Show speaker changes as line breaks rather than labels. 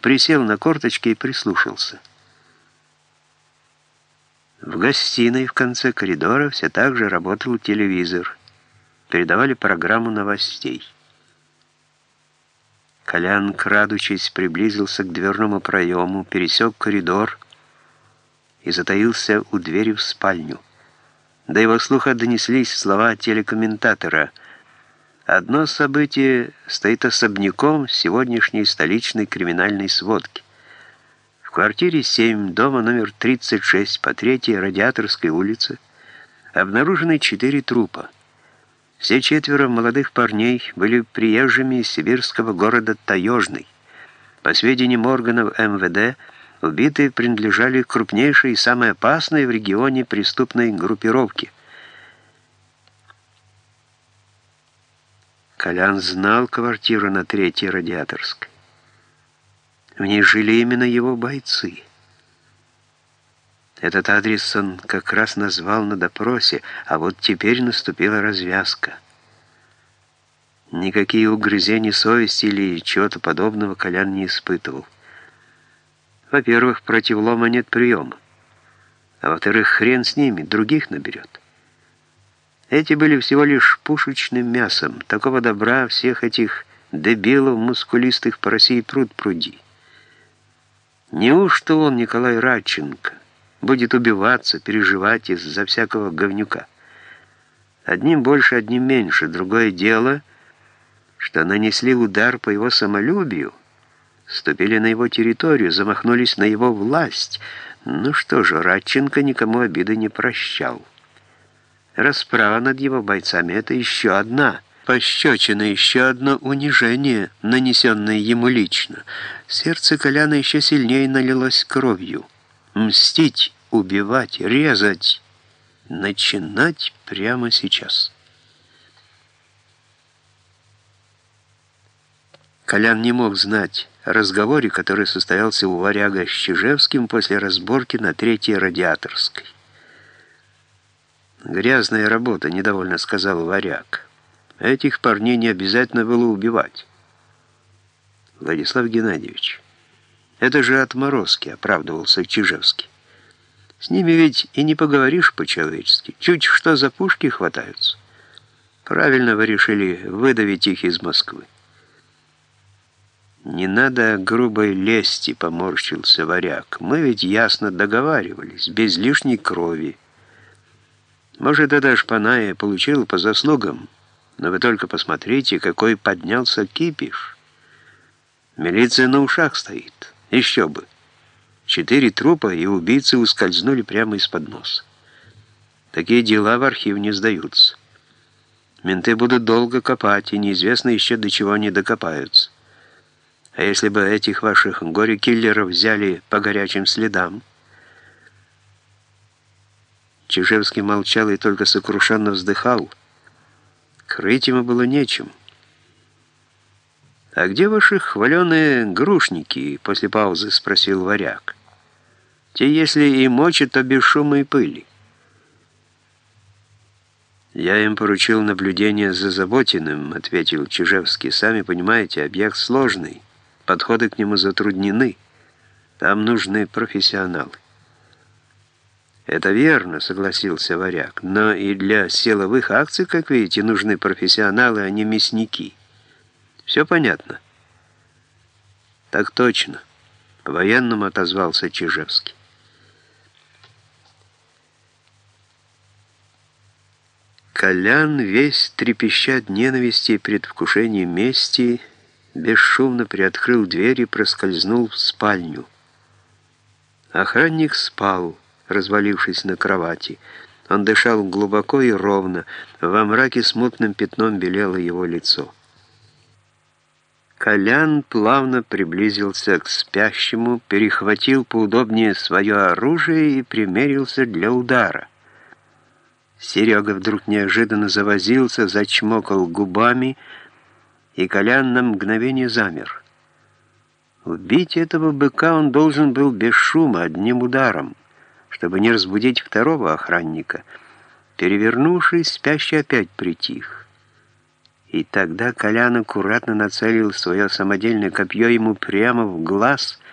присел на корточки и прислушался. В гостиной в конце коридора все так же работал телевизор. Передавали программу новостей. Колян, крадучись, приблизился к дверному проему, пересек коридор и затаился у двери в спальню. До его слуха донеслись слова телекомментатора. Одно событие стоит особняком сегодняшней столичной криминальной сводки. В квартире 7, дома номер 36 по 3 Радиаторской улице обнаружены четыре трупа. Все четверо молодых парней были приезжими из сибирского города Таежный. По сведениям органов МВД, убитые принадлежали крупнейшей и самой опасной в регионе преступной группировке. Колян знал квартиру на Третьей Радиаторской. В ней жили именно его бойцы. Этот адрес он как раз назвал на допросе, а вот теперь наступила развязка. Никакие угрызения совести или чего-то подобного Колян не испытывал. Во-первых, против лома нет приема. А во-вторых, хрен с ними, других наберет. Эти были всего лишь пушечным мясом. Такого добра всех этих дебилов мускулистых по России пруд пруди. Неужто он, Николай Радченко, будет убиваться, переживать из-за всякого говнюка? Одним больше, одним меньше. Другое дело, что нанесли удар по его самолюбию, ступили на его территорию, замахнулись на его власть. Ну что же, Радченко никому обиды не прощал. Расправа над его бойцами — это еще одна — пощечина, еще одно унижение, нанесенное ему лично. Сердце Коляна еще сильнее налилось кровью. Мстить, убивать, резать, начинать прямо сейчас. Колян не мог знать о разговоре, который состоялся у варяга с Чижевским после разборки на Третьей Радиаторской. «Грязная работа», — недовольно сказал варяг. Этих парней не обязательно было убивать. Владислав Геннадьевич, это же отморозки, оправдывался Чижевский. С ними ведь и не поговоришь по-человечески. Чуть что за пушки хватаются. Правильно вы решили выдавить их из Москвы. «Не надо грубой лести», — поморщился варяг. «Мы ведь ясно договаривались, без лишней крови. Может, это шпана получил по заслугам, но вы только посмотрите, какой поднялся кипиш. Милиция на ушах стоит. Еще бы. Четыре трупа, и убийцы ускользнули прямо из-под носа. Такие дела в архив не сдаются. Менты будут долго копать, и неизвестно еще до чего они докопаются. А если бы этих ваших горе-киллеров взяли по горячим следам? Чижевский молчал и только сокрушенно вздыхал, Крыть ему было нечем. «А где ваши хваленые грушники?» — после паузы спросил варяг. «Те, если и мочат, то без шума и пыли». «Я им поручил наблюдение за Заботиным», — ответил Чижевский. «Сами понимаете, объект сложный, подходы к нему затруднены. Там нужны профессионалы». «Это верно», — согласился Варяг. «Но и для силовых акций, как видите, нужны профессионалы, а не мясники. Все понятно?» «Так точно», — по-военному отозвался Чижевский. Колян, весь трепеща ненависти и предвкушения мести, бесшумно приоткрыл дверь и проскользнул в спальню. Охранник спал, развалившись на кровати. Он дышал глубоко и ровно, во мраке смутным пятном белело его лицо. Колян плавно приблизился к спящему, перехватил поудобнее свое оружие и примерился для удара. Серега вдруг неожиданно завозился, зачмокал губами, и Колян на мгновение замер. Убить этого быка он должен был без шума, одним ударом чтобы не разбудить второго охранника. Перевернувшись, спящий опять притих. И тогда Колян аккуратно нацелил свое самодельное копье ему прямо в глаз —